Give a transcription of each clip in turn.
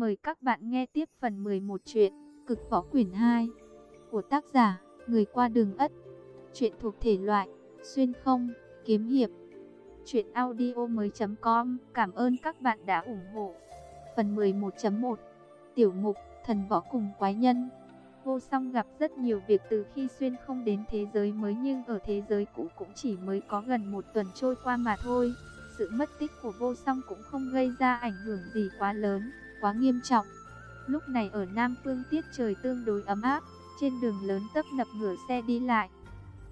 Mời các bạn nghe tiếp phần 11 truyện Cực Võ Quyển 2 của tác giả Người qua đường ất. chuyện thuộc thể loại xuyên không, kiếm hiệp. chuyện audio mới.com. Cảm ơn các bạn đã ủng hộ. Phần 11.1 Tiểu mục Thần võ cùng quái nhân. Vô song gặp rất nhiều việc từ khi xuyên không đến thế giới mới nhưng ở thế giới cũ cũng chỉ mới có gần một tuần trôi qua mà thôi. Sự mất tích của vô song cũng không gây ra ảnh hưởng gì quá lớn quá nghiêm trọng. Lúc này ở Nam Phương tiết trời tương đối ấm áp, trên đường lớn tấp nập ngửa xe đi lại.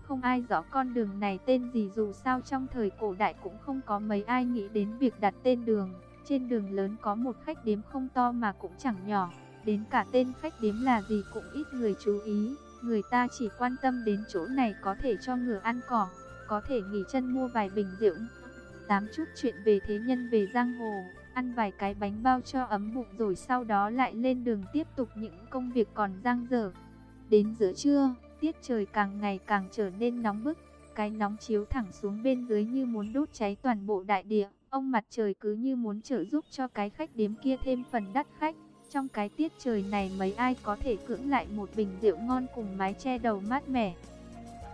Không ai rõ con đường này tên gì dù sao trong thời cổ đại cũng không có mấy ai nghĩ đến việc đặt tên đường. Trên đường lớn có một khách điếm không to mà cũng chẳng nhỏ, đến cả tên khách điếm là gì cũng ít người chú ý. Người ta chỉ quan tâm đến chỗ này có thể cho ngựa ăn cỏ, có thể nghỉ chân mua vài bình rượu. Tám chút chuyện về thế nhân về giang hồ ăn vài cái bánh bao cho ấm bụng rồi sau đó lại lên đường tiếp tục những công việc còn dang dở. Đến giữa trưa, tiết trời càng ngày càng trở nên nóng bức, cái nóng chiếu thẳng xuống bên dưới như muốn đốt cháy toàn bộ đại địa. Ông mặt trời cứ như muốn trợ giúp cho cái khách điếm kia thêm phần đắt khách. Trong cái tiết trời này mấy ai có thể cưỡng lại một bình rượu ngon cùng mái che đầu mát mẻ.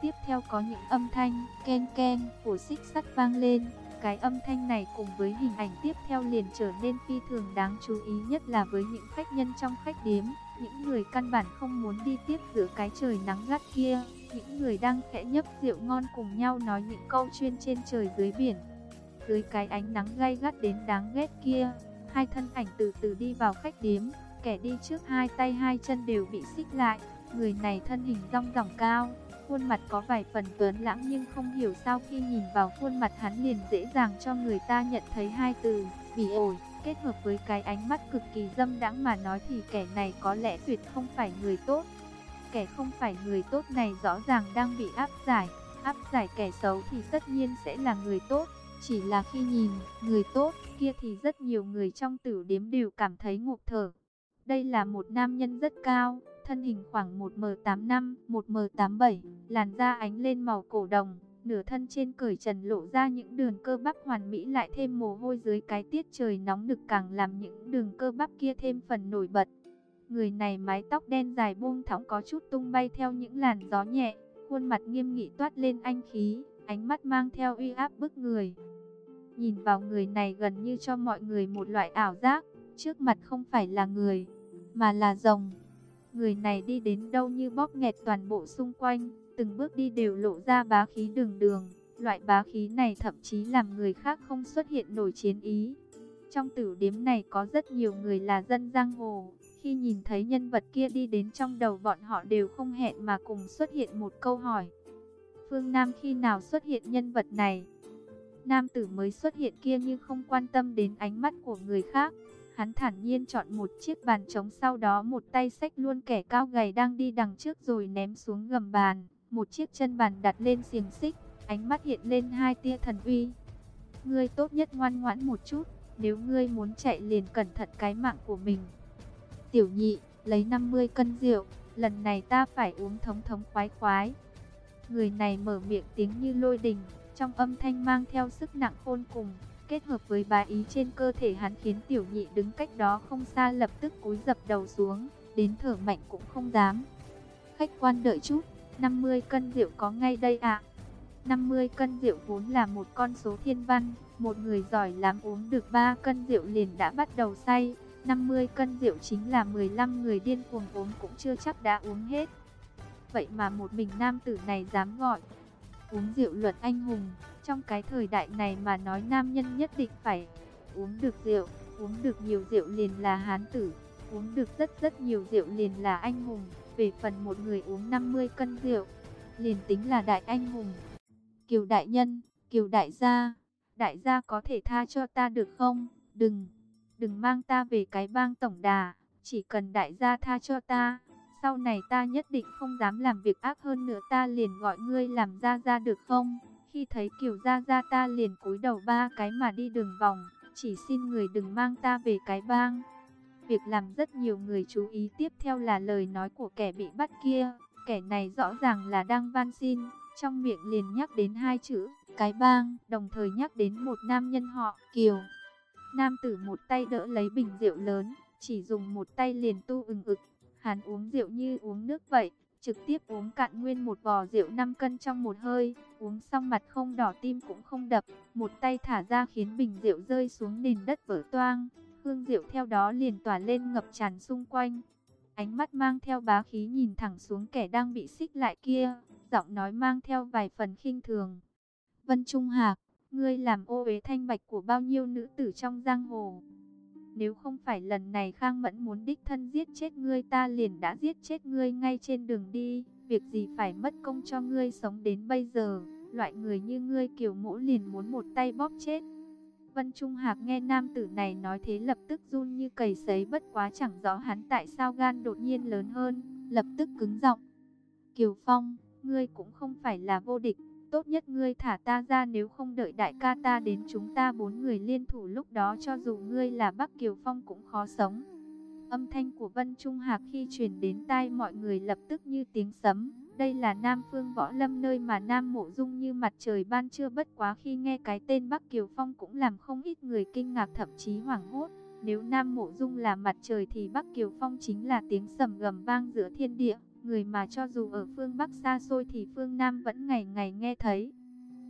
Tiếp theo có những âm thanh ken ken của xích sắt vang lên, cái âm thanh này cùng với hình ảnh tiếp theo liền trở nên phi thường đáng chú ý nhất là với những khách nhân trong khách điếm, những người căn bản không muốn đi tiếp giữa cái trời nắng gắt kia, những người đang khẽ nhấp rượu ngon cùng nhau nói những câu chuyên trên trời dưới biển. Dưới cái ánh nắng gay gắt đến đáng ghét kia, hai thân ảnh từ từ đi vào khách điếm, kẻ đi trước hai tay hai chân đều bị xích lại, người này thân hình rong ròng cao, Khuôn mặt có vài phần tuấn lãng nhưng không hiểu sao khi nhìn vào khuôn mặt hắn liền dễ dàng cho người ta nhận thấy hai từ, bị ổi, kết hợp với cái ánh mắt cực kỳ dâm đãng mà nói thì kẻ này có lẽ tuyệt không phải người tốt. Kẻ không phải người tốt này rõ ràng đang bị áp giải, áp giải kẻ xấu thì tất nhiên sẽ là người tốt. Chỉ là khi nhìn người tốt kia thì rất nhiều người trong tử đếm đều cảm thấy ngộp thở. Đây là một nam nhân rất cao, thân hình khoảng 1m85, 1m87, làn da ánh lên màu cổ đồng, nửa thân trên cởi trần lộ ra những đường cơ bắp hoàn mỹ lại thêm mồ hôi dưới cái tiết trời nóng nực càng làm những đường cơ bắp kia thêm phần nổi bật. Người này mái tóc đen dài buông thõng có chút tung bay theo những làn gió nhẹ, khuôn mặt nghiêm nghị toát lên anh khí, ánh mắt mang theo uy áp bức người. Nhìn vào người này gần như cho mọi người một loại ảo giác, trước mặt không phải là người, mà là rồng. Người này đi đến đâu như bóp nghẹt toàn bộ xung quanh, từng bước đi đều lộ ra bá khí đường đường. Loại bá khí này thậm chí làm người khác không xuất hiện nổi chiến ý. Trong tử điếm này có rất nhiều người là dân giang hồ. Khi nhìn thấy nhân vật kia đi đến trong đầu bọn họ đều không hẹn mà cùng xuất hiện một câu hỏi. Phương Nam khi nào xuất hiện nhân vật này? Nam tử mới xuất hiện kia như không quan tâm đến ánh mắt của người khác. Hắn thản nhiên chọn một chiếc bàn trống sau đó một tay xách luôn kẻ cao gầy đang đi đằng trước rồi ném xuống gầm bàn. Một chiếc chân bàn đặt lên xiềng xích, ánh mắt hiện lên hai tia thần uy. Ngươi tốt nhất ngoan ngoãn một chút, nếu ngươi muốn chạy liền cẩn thận cái mạng của mình. Tiểu nhị, lấy 50 cân rượu, lần này ta phải uống thống thống khoái khoái. Người này mở miệng tiếng như lôi đình, trong âm thanh mang theo sức nặng khôn cùng. Kết hợp với bá ý trên cơ thể hắn khiến tiểu nhị đứng cách đó không xa lập tức cúi dập đầu xuống, đến thở mạnh cũng không dám. Khách quan đợi chút, 50 cân rượu có ngay đây ạ. À? 50 cân rượu vốn là một con số thiên văn, một người giỏi lắm uống được 3 cân rượu liền đã bắt đầu say. 50 cân rượu chính là 15 người điên cuồng uống cũng chưa chắc đã uống hết. Vậy mà một mình nam tử này dám gọi, uống rượu luật anh hùng. Trong cái thời đại này mà nói nam nhân nhất định phải uống được rượu, uống được nhiều rượu liền là hán tử, uống được rất rất nhiều rượu liền là anh hùng. Về phần một người uống 50 cân rượu, liền tính là đại anh hùng. Kiều đại nhân, Kiều đại gia, đại gia có thể tha cho ta được không? Đừng, đừng mang ta về cái bang tổng đà, chỉ cần đại gia tha cho ta, sau này ta nhất định không dám làm việc ác hơn nữa ta liền gọi ngươi làm ra ra được không? Khi thấy Kiều Gia Gia ta liền cúi đầu ba cái mà đi đường vòng, chỉ xin người đừng mang ta về cái bang. Việc làm rất nhiều người chú ý tiếp theo là lời nói của kẻ bị bắt kia. Kẻ này rõ ràng là đang van xin, trong miệng liền nhắc đến hai chữ, cái bang, đồng thời nhắc đến một nam nhân họ, Kiều. Nam tử một tay đỡ lấy bình rượu lớn, chỉ dùng một tay liền tu ừng ực. Hắn uống rượu như uống nước vậy, trực tiếp uống cạn nguyên một vò rượu 5 cân trong một hơi, uống xong mặt không đỏ tim cũng không đập, một tay thả ra khiến bình rượu rơi xuống nền đất vỡ toang, hương rượu theo đó liền tỏa lên ngập tràn xung quanh. Ánh mắt mang theo bá khí nhìn thẳng xuống kẻ đang bị xích lại kia, giọng nói mang theo vài phần khinh thường. Vân Trung Hạc, ngươi làm ô uế thanh bạch của bao nhiêu nữ tử trong giang hồ. Nếu không phải lần này Khang Mẫn muốn đích thân giết chết ngươi ta liền đã giết chết ngươi ngay trên đường đi. Việc gì phải mất công cho ngươi sống đến bây giờ. Loại người như ngươi kiểu mũ liền muốn một tay bóp chết. Vân Trung Hạc nghe nam tử này nói thế lập tức run như cầy sấy bất quá chẳng rõ hắn tại sao gan đột nhiên lớn hơn. Lập tức cứng giọng. Kiều Phong, ngươi cũng không phải là vô địch tốt nhất ngươi thả ta ra nếu không đợi đại ca ta đến chúng ta bốn người liên thủ lúc đó cho dù ngươi là Bắc Kiều Phong cũng khó sống. Âm thanh của Vân Trung Hạc khi truyền đến tai mọi người lập tức như tiếng sấm. Đây là Nam Phương Võ Lâm nơi mà Nam Mộ Dung như mặt trời ban trưa bất quá khi nghe cái tên Bắc Kiều Phong cũng làm không ít người kinh ngạc thậm chí hoảng hốt. Nếu Nam Mộ Dung là mặt trời thì Bắc Kiều Phong chính là tiếng sầm gầm vang giữa thiên địa người mà cho dù ở phương Bắc xa xôi thì phương Nam vẫn ngày ngày nghe thấy.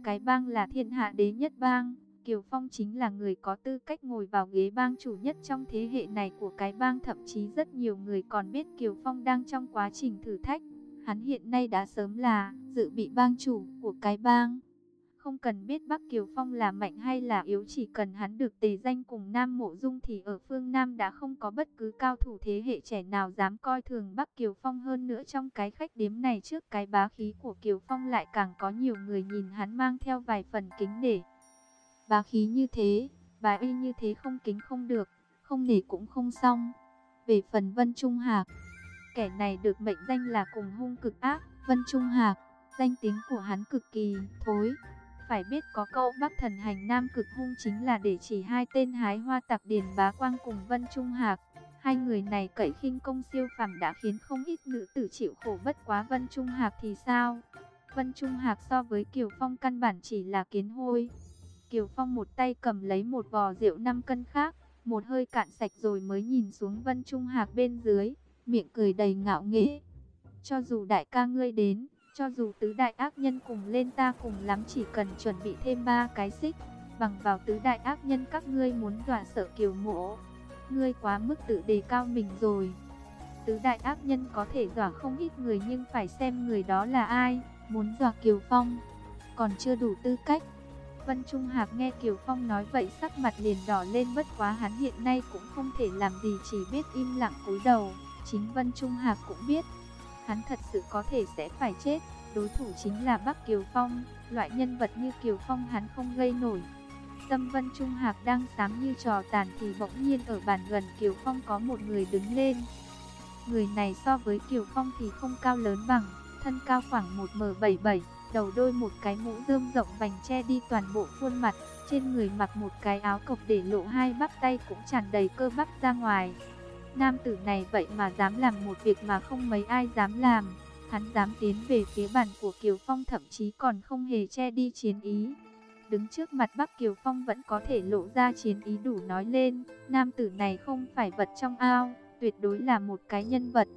Cái bang là thiên hạ đế nhất bang, Kiều Phong chính là người có tư cách ngồi vào ghế bang chủ nhất trong thế hệ này của cái bang thậm chí rất nhiều người còn biết Kiều Phong đang trong quá trình thử thách. Hắn hiện nay đã sớm là dự bị bang chủ của cái bang. Không cần biết Bắc Kiều Phong là mạnh hay là yếu chỉ cần hắn được tề danh cùng Nam Mộ Dung thì ở phương Nam đã không có bất cứ cao thủ thế hệ trẻ nào dám coi thường Bắc Kiều Phong hơn nữa trong cái khách điếm này trước cái bá khí của Kiều Phong lại càng có nhiều người nhìn hắn mang theo vài phần kính nể. Bá khí như thế, bà y như thế không kính không được, không nể cũng không xong. Về phần Vân Trung Hạc, kẻ này được mệnh danh là cùng hung cực ác, Vân Trung Hạc, danh tiếng của hắn cực kỳ thối. Phải biết có câu Bắc thần hành Nam cực hung chính là để chỉ hai tên hái hoa tặc Điền Bá Quang cùng Vân Trung Hạc. Hai người này cậy khinh công siêu phàm đã khiến không ít nữ tử chịu khổ bất quá Vân Trung Hạc thì sao? Vân Trung Hạc so với Kiều Phong căn bản chỉ là kiến hôi. Kiều Phong một tay cầm lấy một vò rượu 5 cân khác, một hơi cạn sạch rồi mới nhìn xuống Vân Trung Hạc bên dưới, miệng cười đầy ngạo nghễ. Cho dù đại ca ngươi đến, cho dù tứ đại ác nhân cùng lên ta cùng lắm chỉ cần chuẩn bị thêm ba cái xích, bằng vào tứ đại ác nhân các ngươi muốn dọa sợ kiều mộ. Ngươi quá mức tự đề cao mình rồi. Tứ đại ác nhân có thể dọa không ít người nhưng phải xem người đó là ai, muốn dọa Kiều Phong, còn chưa đủ tư cách. Vân Trung Hạc nghe Kiều Phong nói vậy sắc mặt liền đỏ lên bất quá hắn hiện nay cũng không thể làm gì chỉ biết im lặng cúi đầu. Chính Vân Trung Hạc cũng biết, hắn thật sự có thể sẽ phải chết. Đối thủ chính là Bắc Kiều Phong, loại nhân vật như Kiều Phong hắn không gây nổi. Tâm Vân Trung Hạc đang sám như trò tàn thì bỗng nhiên ở bàn gần Kiều Phong có một người đứng lên. Người này so với Kiều Phong thì không cao lớn bằng, thân cao khoảng 1m77, đầu đôi một cái mũ rơm rộng vành che đi toàn bộ khuôn mặt, trên người mặc một cái áo cộc để lộ hai bắp tay cũng tràn đầy cơ bắp ra ngoài. Nam tử này vậy mà dám làm một việc mà không mấy ai dám làm. Hắn dám tiến về phía bàn của Kiều Phong thậm chí còn không hề che đi chiến ý. Đứng trước mặt Bắc Kiều Phong vẫn có thể lộ ra chiến ý đủ nói lên. Nam tử này không phải vật trong ao, tuyệt đối là một cái nhân vật.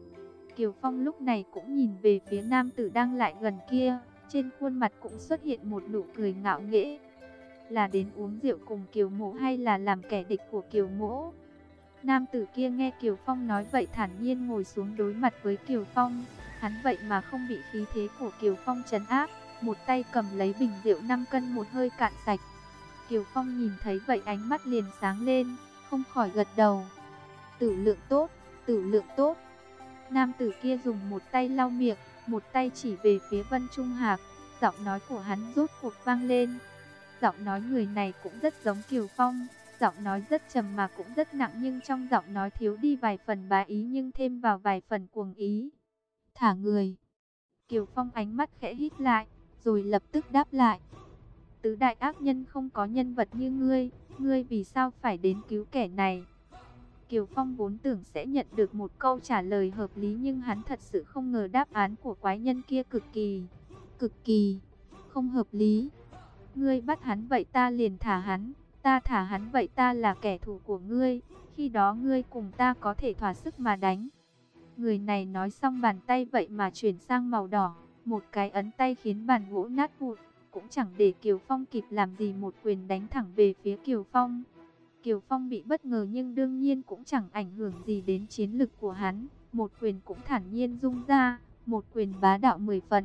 Kiều Phong lúc này cũng nhìn về phía nam tử đang lại gần kia. Trên khuôn mặt cũng xuất hiện một nụ cười ngạo nghễ. Là đến uống rượu cùng Kiều Mộ hay là làm kẻ địch của Kiều Mộ? Nam tử kia nghe Kiều Phong nói vậy thản nhiên ngồi xuống đối mặt với Kiều Phong. Hắn vậy mà không bị khí thế của Kiều Phong chấn áp, một tay cầm lấy bình rượu 5 cân một hơi cạn sạch. Kiều Phong nhìn thấy vậy ánh mắt liền sáng lên, không khỏi gật đầu. Tử lượng tốt, tử lượng tốt. Nam tử kia dùng một tay lau miệng, một tay chỉ về phía Vân Trung Hạc, giọng nói của hắn rốt cuộc vang lên. Giọng nói người này cũng rất giống Kiều Phong, giọng nói rất trầm mà cũng rất nặng nhưng trong giọng nói thiếu đi vài phần bá ý nhưng thêm vào vài phần cuồng ý. Thả người. Kiều Phong ánh mắt khẽ hít lại, rồi lập tức đáp lại. Tứ đại ác nhân không có nhân vật như ngươi, ngươi vì sao phải đến cứu kẻ này? Kiều Phong vốn tưởng sẽ nhận được một câu trả lời hợp lý nhưng hắn thật sự không ngờ đáp án của quái nhân kia cực kỳ, cực kỳ, không hợp lý. Ngươi bắt hắn vậy ta liền thả hắn, ta thả hắn vậy ta là kẻ thù của ngươi, Khi đó ngươi cùng ta có thể thỏa sức mà đánh. Người này nói xong bàn tay vậy mà chuyển sang màu đỏ. Một cái ấn tay khiến bàn gỗ nát vụn. Cũng chẳng để Kiều Phong kịp làm gì một quyền đánh thẳng về phía Kiều Phong. Kiều Phong bị bất ngờ nhưng đương nhiên cũng chẳng ảnh hưởng gì đến chiến lực của hắn. Một quyền cũng thản nhiên dung ra, một quyền bá đạo 10 phần.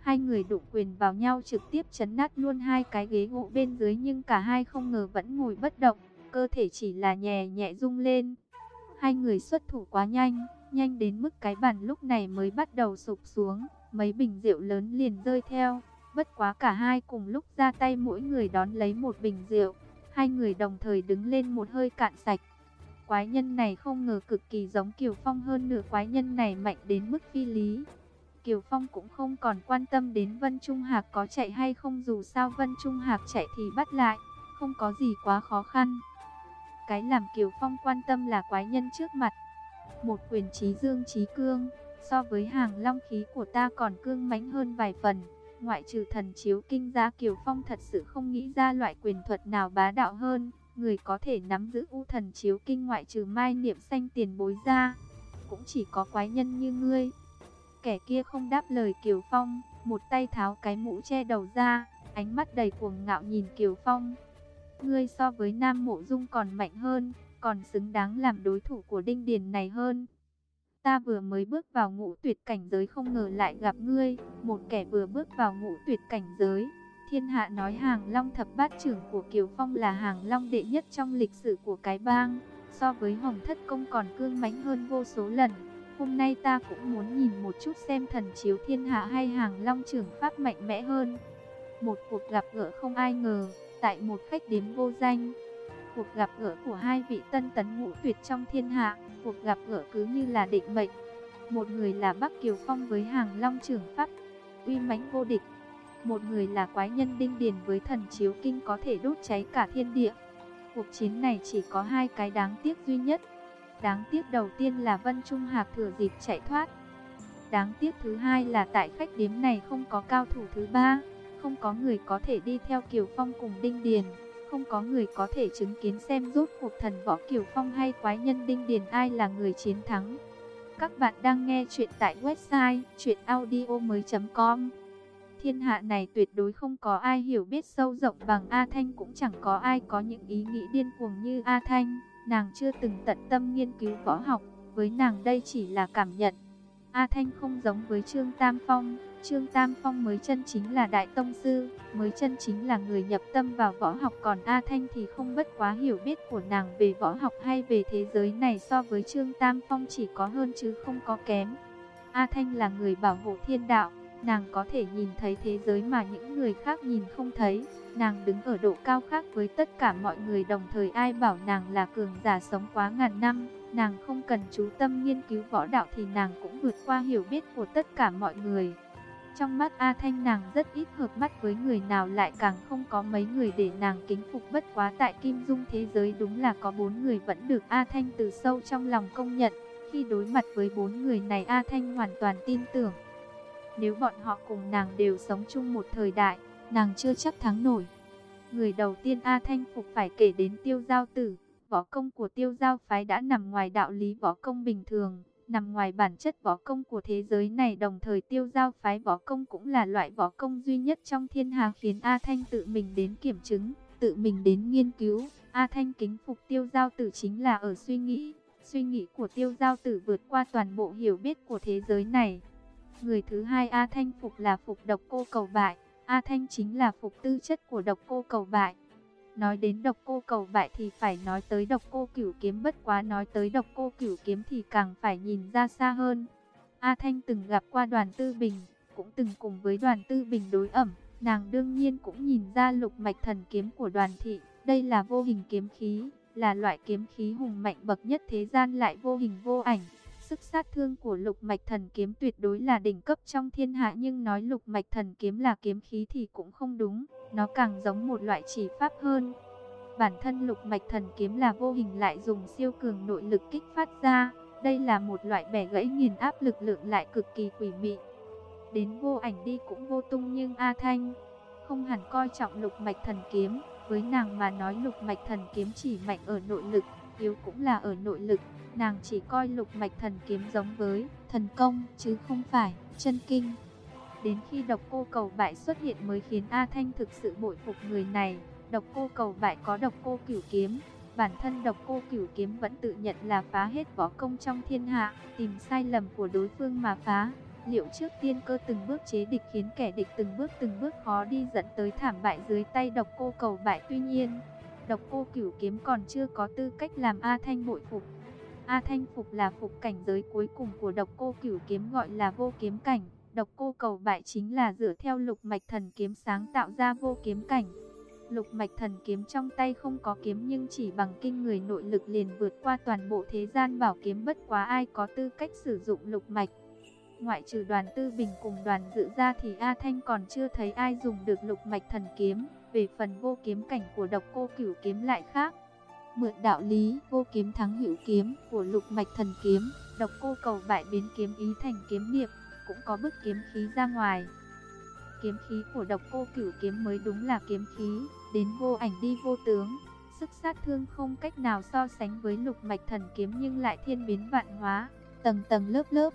Hai người đụng quyền vào nhau trực tiếp chấn nát luôn hai cái ghế gỗ bên dưới nhưng cả hai không ngờ vẫn ngồi bất động, cơ thể chỉ là nhẹ nhẹ rung lên. Hai người xuất thủ quá nhanh, nhanh đến mức cái bàn lúc này mới bắt đầu sụp xuống, mấy bình rượu lớn liền rơi theo. Bất quá cả hai cùng lúc ra tay mỗi người đón lấy một bình rượu, hai người đồng thời đứng lên một hơi cạn sạch. Quái nhân này không ngờ cực kỳ giống Kiều Phong hơn nửa quái nhân này mạnh đến mức phi lý. Kiều Phong cũng không còn quan tâm đến Vân Trung Hạc có chạy hay không dù sao Vân Trung Hạc chạy thì bắt lại, không có gì quá khó khăn. Cái làm Kiều Phong quan tâm là quái nhân trước mặt. Một quyền trí dương trí cương, so với hàng long khí của ta còn cương mãnh hơn vài phần. Ngoại trừ thần chiếu kinh gia Kiều Phong thật sự không nghĩ ra loại quyền thuật nào bá đạo hơn. Người có thể nắm giữ u thần chiếu kinh ngoại trừ mai niệm xanh tiền bối ra. Cũng chỉ có quái nhân như ngươi. Kẻ kia không đáp lời Kiều Phong, một tay tháo cái mũ che đầu ra, ánh mắt đầy cuồng ngạo nhìn Kiều Phong. Ngươi so với Nam Mộ Dung còn mạnh hơn, còn xứng đáng làm đối thủ của Đinh Điền này hơn. Ta vừa mới bước vào ngũ tuyệt cảnh giới không ngờ lại gặp ngươi, một kẻ vừa bước vào ngũ tuyệt cảnh giới. Thiên hạ nói hàng long thập bát trưởng của Kiều Phong là hàng long đệ nhất trong lịch sử của cái bang, so với Hồng Thất Công còn cương mãnh hơn vô số lần. Hôm nay ta cũng muốn nhìn một chút xem thần chiếu thiên hạ hay hàng long trưởng pháp mạnh mẽ hơn. Một cuộc gặp gỡ không ai ngờ, tại một khách điếm vô danh. Cuộc gặp gỡ của hai vị tân tấn ngũ tuyệt trong thiên hạ, cuộc gặp gỡ cứ như là định mệnh. Một người là Bắc Kiều Phong với hàng long trưởng pháp, uy mãnh vô địch. Một người là quái nhân đinh điền với thần chiếu kinh có thể đốt cháy cả thiên địa. Cuộc chiến này chỉ có hai cái đáng tiếc duy nhất. Đáng tiếc đầu tiên là Vân Trung Hạc thừa dịp chạy thoát. Đáng tiếc thứ hai là tại khách điếm này không có cao thủ thứ ba, không có người có thể đi theo Kiều Phong cùng Đinh Điền, không có người có thể chứng kiến xem rốt cuộc thần võ Kiều Phong hay quái nhân Đinh Điền ai là người chiến thắng. Các bạn đang nghe chuyện tại website chuyenaudio.com Thiên hạ này tuyệt đối không có ai hiểu biết sâu rộng bằng A Thanh cũng chẳng có ai có những ý nghĩ điên cuồng như A Thanh. Nàng chưa từng tận tâm nghiên cứu võ học, với nàng đây chỉ là cảm nhận. A Thanh không giống với Trương Tam Phong, Trương Tam Phong mới chân chính là đại tông sư, mới chân chính là người nhập tâm vào võ học còn A Thanh thì không bất quá hiểu biết của nàng về võ học hay về thế giới này so với Trương Tam Phong chỉ có hơn chứ không có kém. A Thanh là người bảo hộ thiên đạo, nàng có thể nhìn thấy thế giới mà những người khác nhìn không thấy. Nàng đứng ở độ cao khác với tất cả mọi người đồng thời ai bảo nàng là cường giả sống quá ngàn năm. Nàng không cần chú tâm nghiên cứu võ đạo thì nàng cũng vượt qua hiểu biết của tất cả mọi người. Trong mắt A Thanh nàng rất ít hợp mắt với người nào lại càng không có mấy người để nàng kính phục bất quá tại Kim Dung thế giới đúng là có bốn người vẫn được A Thanh từ sâu trong lòng công nhận. Khi đối mặt với bốn người này A Thanh hoàn toàn tin tưởng. Nếu bọn họ cùng nàng đều sống chung một thời đại, nàng chưa chắc thắng nổi. Người đầu tiên A Thanh Phục phải kể đến tiêu giao tử, võ công của tiêu giao phái đã nằm ngoài đạo lý võ công bình thường, nằm ngoài bản chất võ công của thế giới này đồng thời tiêu giao phái võ công cũng là loại võ công duy nhất trong thiên hà khiến A Thanh tự mình đến kiểm chứng, tự mình đến nghiên cứu. A Thanh kính phục tiêu giao tử chính là ở suy nghĩ, suy nghĩ của tiêu giao tử vượt qua toàn bộ hiểu biết của thế giới này. Người thứ hai A Thanh phục là phục độc cô cầu bại. A Thanh chính là phục tư chất của độc cô cầu bại. Nói đến độc cô cầu bại thì phải nói tới độc cô cửu kiếm bất quá nói tới độc cô cửu kiếm thì càng phải nhìn ra xa hơn. A Thanh từng gặp qua đoàn tư bình, cũng từng cùng với đoàn tư bình đối ẩm. Nàng đương nhiên cũng nhìn ra lục mạch thần kiếm của đoàn thị. Đây là vô hình kiếm khí, là loại kiếm khí hùng mạnh bậc nhất thế gian lại vô hình vô ảnh. Sức sát thương của lục mạch thần kiếm tuyệt đối là đỉnh cấp trong thiên hạ nhưng nói lục mạch thần kiếm là kiếm khí thì cũng không đúng, nó càng giống một loại chỉ pháp hơn. Bản thân lục mạch thần kiếm là vô hình lại dùng siêu cường nội lực kích phát ra, đây là một loại bẻ gãy nghiền áp lực lượng lại cực kỳ quỷ mị. Đến vô ảnh đi cũng vô tung nhưng A Thanh không hẳn coi trọng lục mạch thần kiếm, với nàng mà nói lục mạch thần kiếm chỉ mạnh ở nội lực, yếu cũng là ở nội lực. Nàng chỉ coi lục mạch thần kiếm giống với thần công chứ không phải chân kinh. Đến khi độc cô cầu bại xuất hiện mới khiến A Thanh thực sự bội phục người này. Độc cô cầu bại có độc cô cửu kiếm. Bản thân độc cô cửu kiếm vẫn tự nhận là phá hết võ công trong thiên hạ, tìm sai lầm của đối phương mà phá. Liệu trước tiên cơ từng bước chế địch khiến kẻ địch từng bước từng bước khó đi dẫn tới thảm bại dưới tay độc cô cầu bại tuy nhiên, độc cô cửu kiếm còn chưa có tư cách làm A Thanh bội phục. A Thanh phục là phục cảnh giới cuối cùng của độc cô cửu kiếm gọi là vô kiếm cảnh. Độc cô cầu bại chính là dựa theo lục mạch thần kiếm sáng tạo ra vô kiếm cảnh. Lục mạch thần kiếm trong tay không có kiếm nhưng chỉ bằng kinh người nội lực liền vượt qua toàn bộ thế gian bảo kiếm bất quá ai có tư cách sử dụng lục mạch. Ngoại trừ đoàn tư bình cùng đoàn dự ra thì A Thanh còn chưa thấy ai dùng được lục mạch thần kiếm. Về phần vô kiếm cảnh của độc cô cửu kiếm lại khác. Mượn đạo lý vô kiếm thắng hữu kiếm của lục mạch thần kiếm, độc cô cầu bại biến kiếm ý thành kiếm niệm, cũng có bức kiếm khí ra ngoài. Kiếm khí của độc cô cửu kiếm mới đúng là kiếm khí, đến vô ảnh đi vô tướng. Sức sát thương không cách nào so sánh với lục mạch thần kiếm nhưng lại thiên biến vạn hóa, tầng tầng lớp lớp.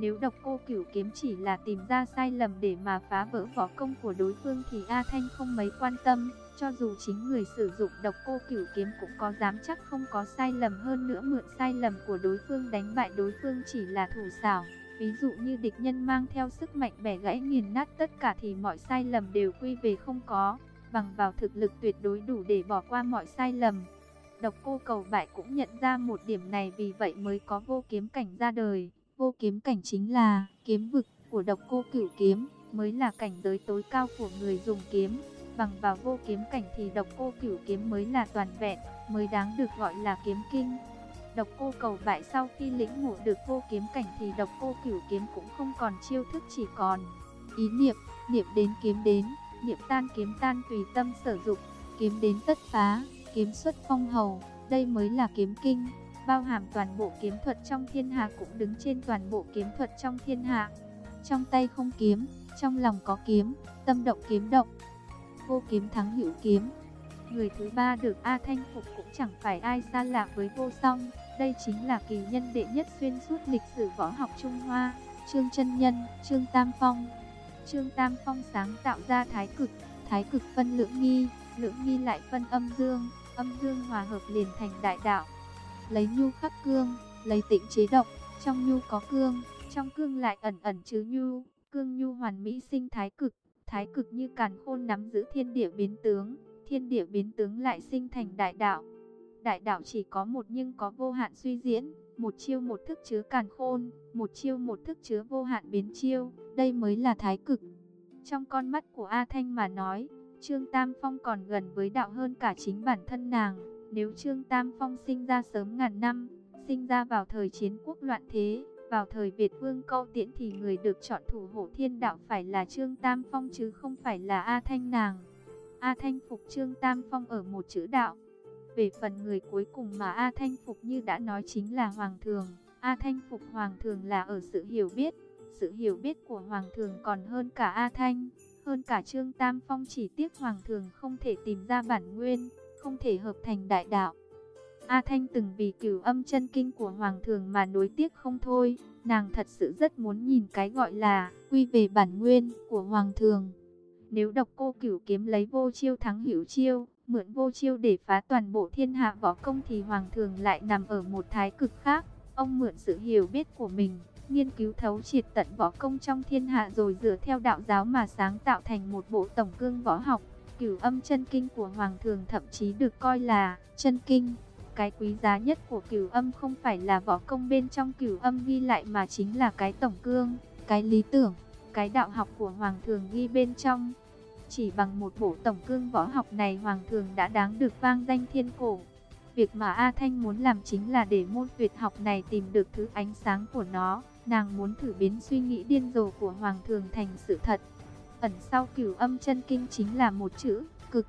Nếu độc cô cửu kiếm chỉ là tìm ra sai lầm để mà phá vỡ võ công của đối phương thì A Thanh không mấy quan tâm. Cho dù chính người sử dụng độc cô cửu kiếm cũng có dám chắc không có sai lầm hơn nữa mượn sai lầm của đối phương đánh bại đối phương chỉ là thủ xảo. Ví dụ như địch nhân mang theo sức mạnh bẻ gãy nghiền nát tất cả thì mọi sai lầm đều quy về không có. Bằng vào thực lực tuyệt đối đủ để bỏ qua mọi sai lầm. Độc cô cầu bại cũng nhận ra một điểm này vì vậy mới có vô kiếm cảnh ra đời. Vô kiếm cảnh chính là kiếm vực của độc cô cửu kiếm, mới là cảnh giới tối cao của người dùng kiếm. Bằng vào vô kiếm cảnh thì độc cô cửu kiếm mới là toàn vẹn, mới đáng được gọi là kiếm kinh. Độc cô cầu bại sau khi lĩnh ngộ được vô kiếm cảnh thì độc cô cửu kiếm cũng không còn chiêu thức chỉ còn ý niệm, niệm đến kiếm đến, niệm tan kiếm tan tùy tâm sử dụng, kiếm đến tất phá, kiếm xuất phong hầu, đây mới là kiếm kinh bao hàm toàn bộ kiếm thuật trong thiên hạ cũng đứng trên toàn bộ kiếm thuật trong thiên hạ. Trong tay không kiếm, trong lòng có kiếm, tâm động kiếm động. Vô kiếm thắng hữu kiếm. Người thứ ba được A Thanh phục cũng chẳng phải ai xa lạ với vô song. Đây chính là kỳ nhân đệ nhất xuyên suốt lịch sử võ học Trung Hoa, Trương chân Nhân, Trương Tam Phong. Trương Tam Phong sáng tạo ra thái cực, thái cực phân lưỡng nghi, lưỡng nghi lại phân âm dương, âm dương hòa hợp liền thành đại đạo lấy nhu khắc cương, lấy tịnh chế độc, trong nhu có cương, trong cương lại ẩn ẩn chứa nhu, cương nhu hoàn mỹ sinh thái cực, thái cực như càn khôn nắm giữ thiên địa biến tướng, thiên địa biến tướng lại sinh thành đại đạo. Đại đạo chỉ có một nhưng có vô hạn suy diễn, một chiêu một thức chứa càn khôn, một chiêu một thức chứa vô hạn biến chiêu, đây mới là thái cực. Trong con mắt của A Thanh mà nói, Trương Tam Phong còn gần với đạo hơn cả chính bản thân nàng. Nếu Trương Tam Phong sinh ra sớm ngàn năm, sinh ra vào thời chiến quốc loạn thế, vào thời Việt Vương Câu Tiễn thì người được chọn thủ hộ thiên đạo phải là Trương Tam Phong chứ không phải là A Thanh nàng. A Thanh phục Trương Tam Phong ở một chữ đạo. Về phần người cuối cùng mà A Thanh phục như đã nói chính là Hoàng Thường. A Thanh phục Hoàng Thường là ở sự hiểu biết. Sự hiểu biết của Hoàng Thường còn hơn cả A Thanh, hơn cả Trương Tam Phong chỉ tiếc Hoàng Thường không thể tìm ra bản nguyên không thể hợp thành đại đạo. A Thanh từng vì cửu âm chân kinh của Hoàng thường mà nối tiếc không thôi, nàng thật sự rất muốn nhìn cái gọi là quy về bản nguyên của Hoàng thường. Nếu độc cô cửu kiếm lấy vô chiêu thắng hữu chiêu, mượn vô chiêu để phá toàn bộ thiên hạ võ công thì Hoàng thường lại nằm ở một thái cực khác. Ông mượn sự hiểu biết của mình, nghiên cứu thấu triệt tận võ công trong thiên hạ rồi dựa theo đạo giáo mà sáng tạo thành một bộ tổng cương võ học. Cửu âm chân kinh của Hoàng thường thậm chí được coi là chân kinh. Cái quý giá nhất của cửu âm không phải là võ công bên trong cửu âm ghi lại mà chính là cái tổng cương, cái lý tưởng, cái đạo học của Hoàng thường ghi bên trong. Chỉ bằng một bộ tổng cương võ học này Hoàng thường đã đáng được vang danh thiên cổ. Việc mà A Thanh muốn làm chính là để môn tuyệt học này tìm được thứ ánh sáng của nó. Nàng muốn thử biến suy nghĩ điên rồ của Hoàng thường thành sự thật. Ẩn sau cửu âm chân kinh chính là một chữ, cực.